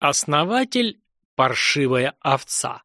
Основатель – паршивая овца.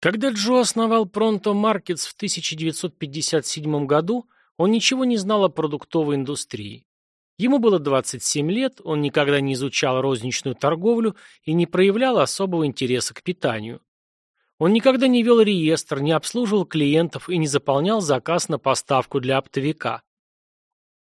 Когда Джо основал Pronto Markets в 1957 году, он ничего не знал о продуктовой индустрии. Ему было 27 лет, он никогда не изучал розничную торговлю и не проявлял особого интереса к питанию. Он никогда не вел реестр, не обслуживал клиентов и не заполнял заказ на поставку для оптовика.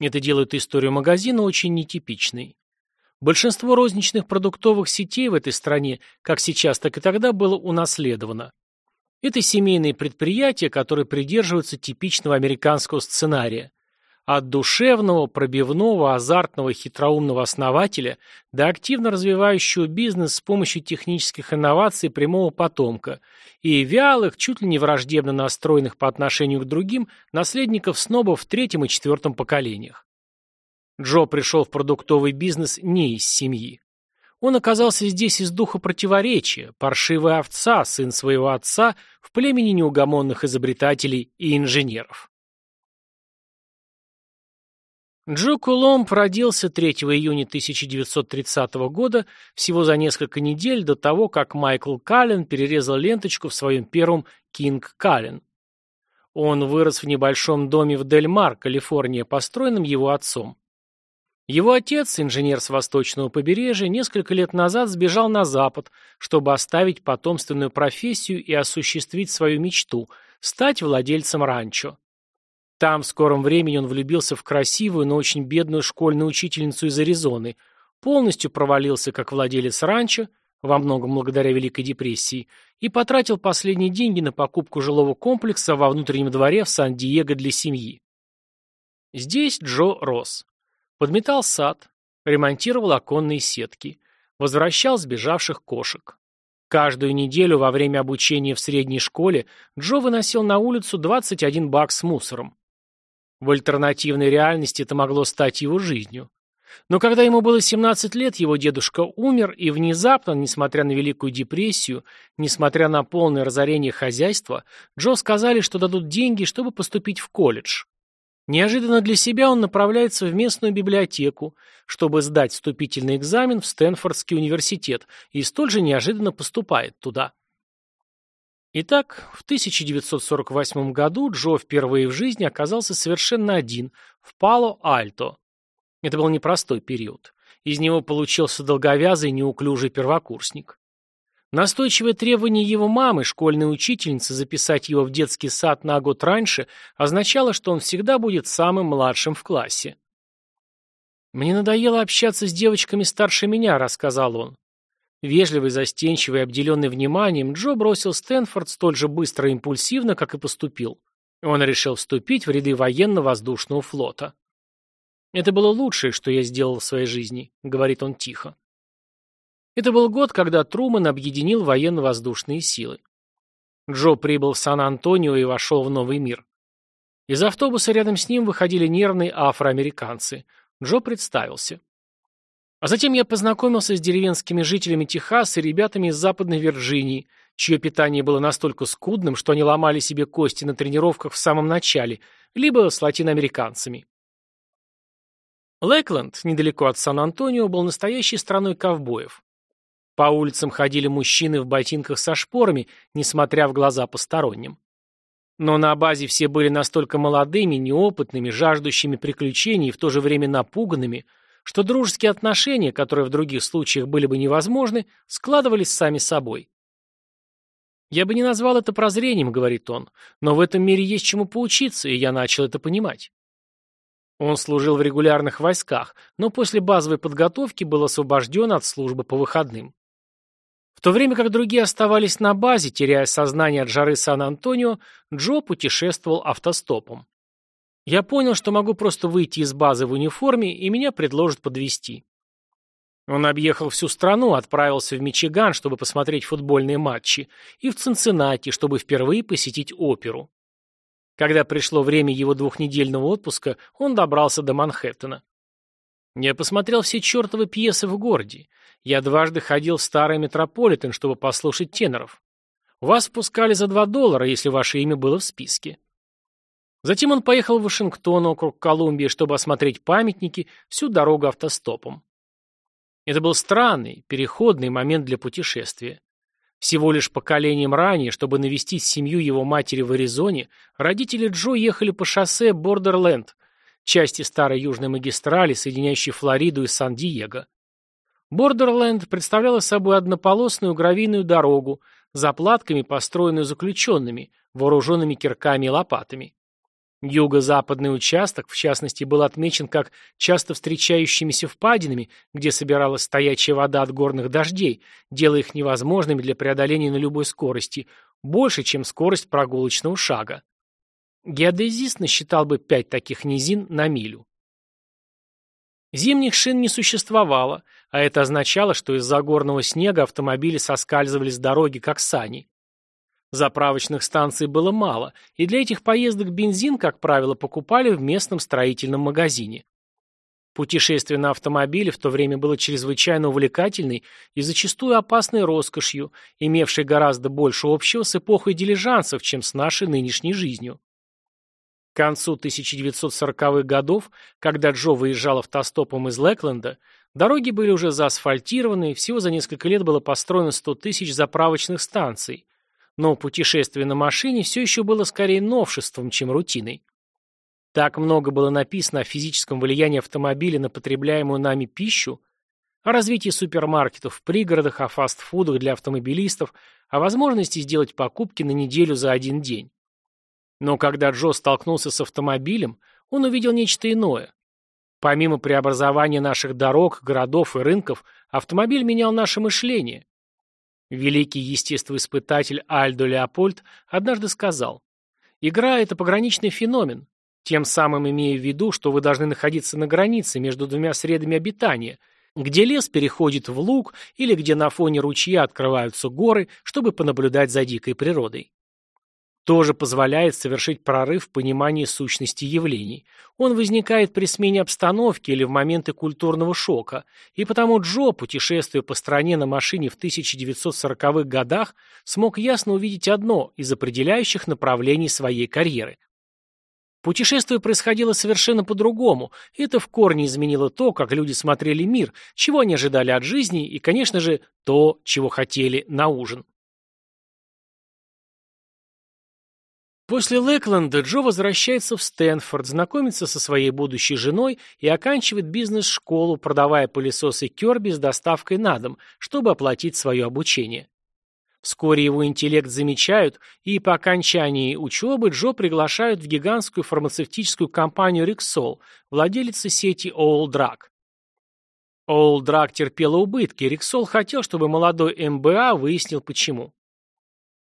Это делает историю магазина очень нетипичной. Большинство розничных продуктовых сетей в этой стране, как сейчас, так и тогда, было унаследовано. Это семейные предприятия, которые придерживаются типичного американского сценария. От душевного, пробивного, азартного, хитроумного основателя до активно развивающего бизнес с помощью технических инноваций прямого потомка и вялых, чуть ли не враждебно настроенных по отношению к другим, наследников снобов в третьем и четвертом поколениях. Джо пришел в продуктовый бизнес не из семьи. Он оказался здесь из духа противоречия, паршивая овца, сын своего отца, в племени неугомонных изобретателей и инженеров. Джо Куломб родился 3 июня 1930 года, всего за несколько недель до того, как Майкл Каллен перерезал ленточку в своем первом «Кинг Каллен». Он вырос в небольшом доме в Дель-Мар, Калифорния, построенном его отцом. Его отец, инженер с восточного побережья, несколько лет назад сбежал на запад, чтобы оставить потомственную профессию и осуществить свою мечту – стать владельцем ранчо. Там в скором времени он влюбился в красивую, но очень бедную школьную учительницу из Аризоны, полностью провалился как владелец ранчо, во многом благодаря Великой депрессии, и потратил последние деньги на покупку жилого комплекса во внутреннем дворе в Сан-Диего для семьи. Здесь Джо рос. Подметал сад, ремонтировал оконные сетки, возвращал сбежавших кошек. Каждую неделю во время обучения в средней школе Джо выносил на улицу 21 бак с мусором. В альтернативной реальности это могло стать его жизнью. Но когда ему было 17 лет, его дедушка умер, и внезапно, несмотря на Великую депрессию, несмотря на полное разорение хозяйства, Джо сказали, что дадут деньги, чтобы поступить в колледж. Неожиданно для себя он направляется в местную библиотеку, чтобы сдать вступительный экзамен в Стэнфордский университет, и столь же неожиданно поступает туда. Итак, в 1948 году Джо впервые в жизни оказался совершенно один, в Пало-Альто. Это был непростой период. Из него получился долговязый неуклюжий первокурсник. Настойчивое требование его мамы, школьной учительницы, записать его в детский сад на год раньше, означало, что он всегда будет самым младшим в классе. «Мне надоело общаться с девочками старше меня», — рассказал он. Вежливый, застенчивый, обделенный вниманием, Джо бросил Стэнфорд столь же быстро и импульсивно, как и поступил. Он решил вступить в ряды военно-воздушного флота. «Это было лучшее, что я сделал в своей жизни», — говорит он тихо. Это был год, когда Трумэн объединил военно-воздушные силы. Джо прибыл в Сан-Антонио и вошел в новый мир. Из автобуса рядом с ним выходили нервные афроамериканцы. Джо представился. А затем я познакомился с деревенскими жителями Техаса и ребятами из Западной Вирджинии, чье питание было настолько скудным, что они ломали себе кости на тренировках в самом начале, либо с латиноамериканцами. Лэкленд, недалеко от Сан-Антонио, был настоящей страной ковбоев. По улицам ходили мужчины в ботинках со шпорами, несмотря в глаза посторонним. Но на базе все были настолько молодыми, неопытными, жаждущими приключений и в то же время напуганными, что дружеские отношения, которые в других случаях были бы невозможны, складывались сами собой. «Я бы не назвал это прозрением», — говорит он, «но в этом мире есть чему поучиться, и я начал это понимать». Он служил в регулярных войсках, но после базовой подготовки был освобожден от службы по выходным. То время как другие оставались на базе, теряя сознание от жары Сан-Антонио, Джо путешествовал автостопом. Я понял, что могу просто выйти из базы в униформе, и меня предложат подвести. Он объехал всю страну, отправился в Мичиган, чтобы посмотреть футбольные матчи, и в Цинциннати, чтобы впервые посетить оперу. Когда пришло время его двухнедельного отпуска, он добрался до Манхэттена. Я посмотрел все чертовы пьесы в городе. Я дважды ходил в старый метрополитен, чтобы послушать теноров. Вас впускали за два доллара, если ваше имя было в списке. Затем он поехал в Вашингтон, округ Колумбии, чтобы осмотреть памятники, всю дорогу автостопом. Это был странный, переходный момент для путешествия. Всего лишь поколением ранее, чтобы навестить семью его матери в Аризоне, родители Джо ехали по шоссе Бордерленд, части старой южной магистрали, соединяющей Флориду и Сан-Диего. Бордерленд представляла собой однополосную гравийную дорогу, заплатками, построенную заключенными, вооруженными кирками и лопатами. Юго-западный участок, в частности, был отмечен как часто встречающимися впадинами, где собиралась стоячая вода от горных дождей, делая их невозможными для преодоления на любой скорости, больше, чем скорость прогулочного шага. Геодезист насчитал бы пять таких низин на милю. Зимних шин не существовало, а это означало, что из-за горного снега автомобили соскальзывали с дороги, как сани. Заправочных станций было мало, и для этих поездок бензин, как правило, покупали в местном строительном магазине. Путешествие на автомобиле в то время было чрезвычайно увлекательной и зачастую опасной роскошью, имевшей гораздо больше общего с эпохой дилижансов, чем с нашей нынешней жизнью. К концу 1940-х годов, когда Джо выезжал автостопом из Лэкленда, дороги были уже заасфальтированы, всего за несколько лет было построено 100 тысяч заправочных станций, но путешествие на машине все еще было скорее новшеством, чем рутиной. Так много было написано о физическом влиянии автомобиля на потребляемую нами пищу, о развитии супермаркетов в пригородах, о фастфудах для автомобилистов, о возможности сделать покупки на неделю за один день. Но когда Джо столкнулся с автомобилем, он увидел нечто иное. Помимо преобразования наших дорог, городов и рынков, автомобиль менял наше мышление. Великий естествоиспытатель Альдо Леопольд однажды сказал, «Игра – это пограничный феномен, тем самым имея в виду, что вы должны находиться на границе между двумя средами обитания, где лес переходит в луг или где на фоне ручья открываются горы, чтобы понаблюдать за дикой природой тоже позволяет совершить прорыв в понимании сущности явлений. Он возникает при смене обстановки или в моменты культурного шока, и потому Джо, путешествуя по стране на машине в 1940-х годах, смог ясно увидеть одно из определяющих направлений своей карьеры. Путешествие происходило совершенно по-другому, это в корне изменило то, как люди смотрели мир, чего они ожидали от жизни и, конечно же, то, чего хотели на ужин. После Лэкленда Джо возвращается в Стэнфорд, знакомится со своей будущей женой и оканчивает бизнес-школу, продавая пылесосы Керби с доставкой на дом, чтобы оплатить свое обучение. Вскоре его интеллект замечают, и по окончании учебы Джо приглашают в гигантскую фармацевтическую компанию Rexall, владелица сети All Drug. All Drug терпела убытки, Rexall хотел, чтобы молодой МБА выяснил почему.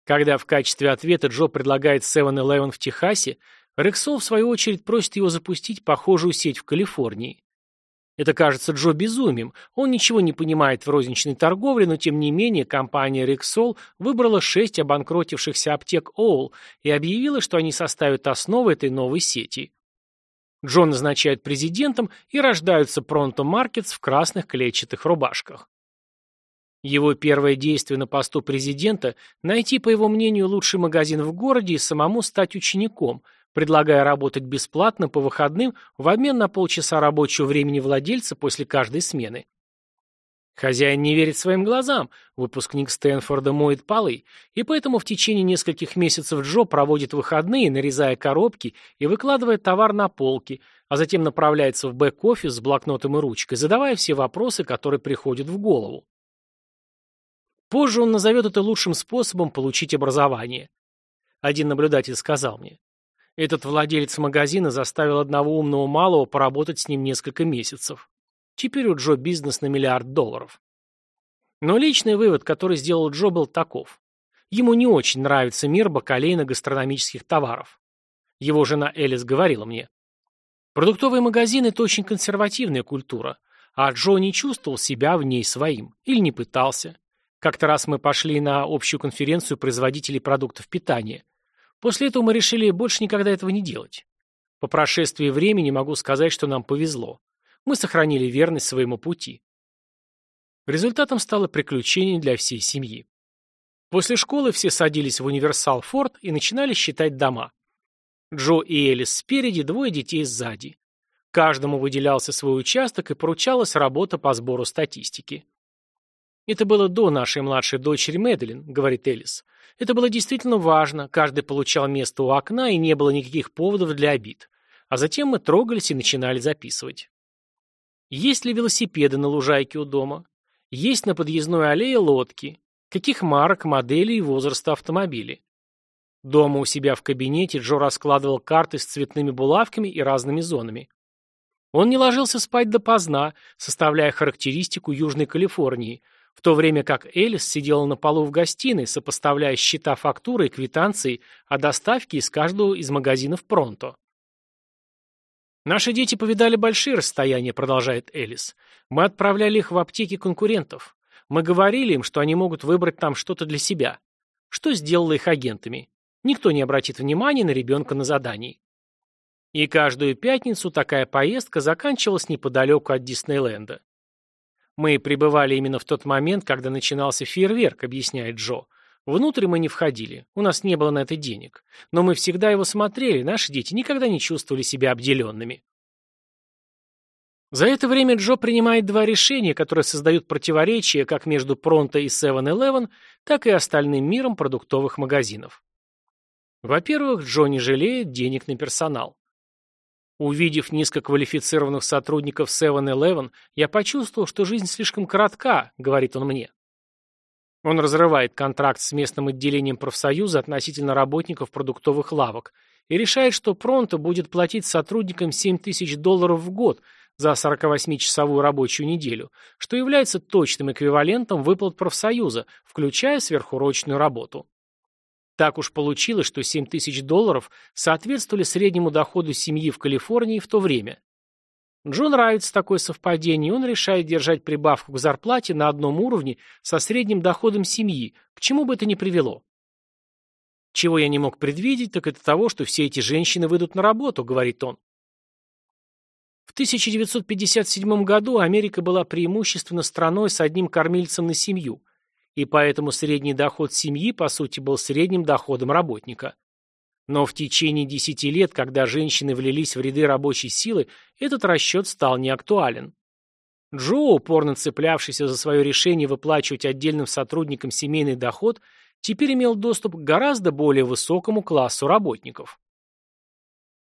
Когда в качестве ответа Джо предлагает 7-Eleven в Техасе, Рексол в свою очередь просит его запустить похожую сеть в Калифорнии. Это кажется Джо безумием. Он ничего не понимает в розничной торговле, но тем не менее компания Rexall выбрала шесть обанкротившихся аптек Оул и объявила, что они составят основу этой новой сети. Джо назначают президентом и рождаются Pronto Markets в красных клетчатых рубашках. Его первое действие на посту президента – найти, по его мнению, лучший магазин в городе и самому стать учеником, предлагая работать бесплатно по выходным в обмен на полчаса рабочего времени владельца после каждой смены. Хозяин не верит своим глазам, выпускник Стэнфорда моет полы, и поэтому в течение нескольких месяцев Джо проводит выходные, нарезая коробки и выкладывая товар на полки, а затем направляется в бэк-офис с блокнотом и ручкой, задавая все вопросы, которые приходят в голову. Позже он назовет это лучшим способом получить образование. Один наблюдатель сказал мне, этот владелец магазина заставил одного умного малого поработать с ним несколько месяцев. Теперь у Джо бизнес на миллиард долларов. Но личный вывод, который сделал Джо, был таков. Ему не очень нравится мир бакалейно-гастрономических товаров. Его жена Элис говорила мне. Продуктовые магазины – это очень консервативная культура, а Джо не чувствовал себя в ней своим или не пытался. Как-то раз мы пошли на общую конференцию производителей продуктов питания. После этого мы решили больше никогда этого не делать. По прошествии времени могу сказать, что нам повезло. Мы сохранили верность своему пути. Результатом стало приключение для всей семьи. После школы все садились в универсал Форд и начинали считать дома. Джо и Элис спереди, двое детей сзади. Каждому выделялся свой участок и поручалась работа по сбору статистики. «Это было до нашей младшей дочери Мэдалин», — говорит Элис. «Это было действительно важно, каждый получал место у окна, и не было никаких поводов для обид. А затем мы трогались и начинали записывать. Есть ли велосипеды на лужайке у дома? Есть на подъездной аллее лодки? Каких марок, моделей и возраста автомобилей? Дома у себя в кабинете Джо раскладывал карты с цветными булавками и разными зонами. Он не ложился спать допоздна, составляя характеристику Южной Калифорнии, в то время как Элис сидела на полу в гостиной, сопоставляя счета фактуры и квитанции о доставке из каждого из магазинов Пронто. «Наши дети повидали большие расстояния», — продолжает Элис. «Мы отправляли их в аптеки конкурентов. Мы говорили им, что они могут выбрать там что-то для себя. Что сделало их агентами? Никто не обратит внимания на ребенка на задании». И каждую пятницу такая поездка заканчивалась неподалеку от Диснейленда. «Мы пребывали именно в тот момент, когда начинался фейерверк», — объясняет Джо. Внутрь мы не входили, у нас не было на это денег. Но мы всегда его смотрели, наши дети никогда не чувствовали себя обделенными. За это время Джо принимает два решения, которые создают противоречия как между Пронто и 7-Eleven, так и остальным миром продуктовых магазинов. Во-первых, Джо не жалеет денег на персонал. Увидев низкоквалифицированных сотрудников 7-Eleven, я почувствовал, что жизнь слишком коротка, говорит он мне. Он разрывает контракт с местным отделением профсоюза относительно работников продуктовых лавок и решает, что Пронто будет платить сотрудникам 7 тысяч долларов в год за 48-часовую рабочую неделю, что является точным эквивалентом выплат профсоюза, включая сверхурочную работу. Так уж получилось, что 7 тысяч долларов соответствовали среднему доходу семьи в Калифорнии в то время. Джон нравится такое совпадение, он решает держать прибавку к зарплате на одном уровне со средним доходом семьи, к чему бы это ни привело. Чего я не мог предвидеть, так это того, что все эти женщины выйдут на работу, говорит он. В 1957 году Америка была преимущественно страной с одним кормильцем на семью, и поэтому средний доход семьи, по сути, был средним доходом работника. Но в течение десяти лет, когда женщины влились в ряды рабочей силы, этот расчет стал неактуален. Джо, упорно цеплявшийся за свое решение выплачивать отдельным сотрудникам семейный доход, теперь имел доступ к гораздо более высокому классу работников.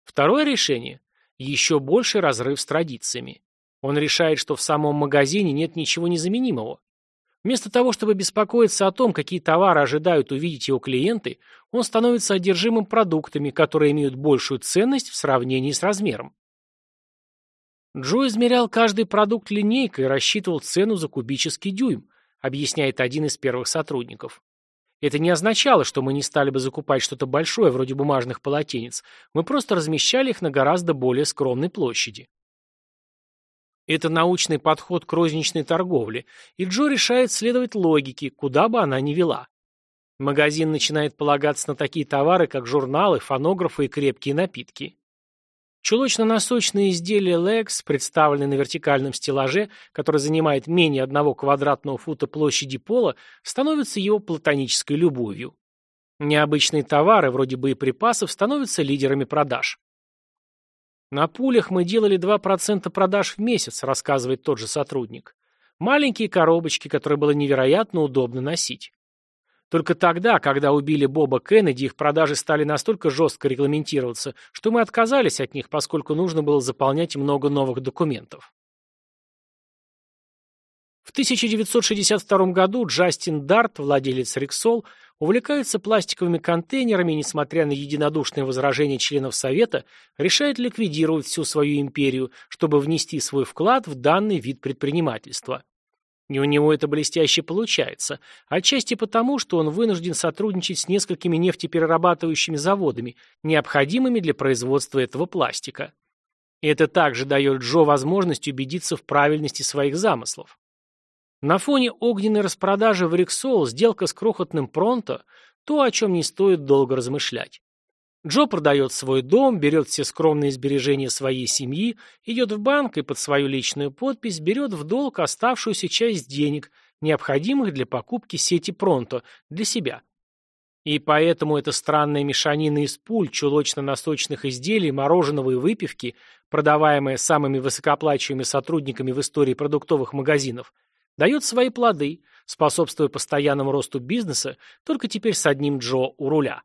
Второе решение – еще больший разрыв с традициями. Он решает, что в самом магазине нет ничего незаменимого. Вместо того, чтобы беспокоиться о том, какие товары ожидают увидеть его клиенты, он становится одержимым продуктами, которые имеют большую ценность в сравнении с размером. Джо измерял каждый продукт линейкой и рассчитывал цену за кубический дюйм, объясняет один из первых сотрудников. Это не означало, что мы не стали бы закупать что-то большое, вроде бумажных полотенец, мы просто размещали их на гораздо более скромной площади. Это научный подход к розничной торговле, и Джо решает следовать логике, куда бы она ни вела. Магазин начинает полагаться на такие товары, как журналы, фонографы и крепкие напитки. Чулочно-носочные изделия Lex, представленные на вертикальном стеллаже, который занимает менее одного квадратного фута площади пола, становятся его платонической любовью. Необычные товары, вроде боеприпасов, становятся лидерами продаж. На пулях мы делали 2% продаж в месяц, рассказывает тот же сотрудник. Маленькие коробочки, которые было невероятно удобно носить. Только тогда, когда убили Боба Кеннеди, их продажи стали настолько жестко регламентироваться, что мы отказались от них, поскольку нужно было заполнять много новых документов. В 1962 году Джастин Дарт, владелец Риксол, увлекается пластиковыми контейнерами и, несмотря на единодушные возражения членов Совета, решает ликвидировать всю свою империю, чтобы внести свой вклад в данный вид предпринимательства. И у него это блестяще получается, отчасти потому, что он вынужден сотрудничать с несколькими нефтеперерабатывающими заводами, необходимыми для производства этого пластика. И это также дает Джо возможность убедиться в правильности своих замыслов. На фоне огненной распродажи в Риксол сделка с крохотным Пронто – то, о чем не стоит долго размышлять. Джо продает свой дом, берет все скромные сбережения своей семьи, идет в банк и под свою личную подпись берет в долг оставшуюся часть денег, необходимых для покупки сети Пронто, для себя. И поэтому эта странная мешанина из пуль, чулочно-носочных изделий, мороженого и выпивки, продаваемая самыми высокоплачиваемыми сотрудниками в истории продуктовых магазинов, дает свои плоды, способствуя постоянному росту бизнеса, только теперь с одним Джо у руля.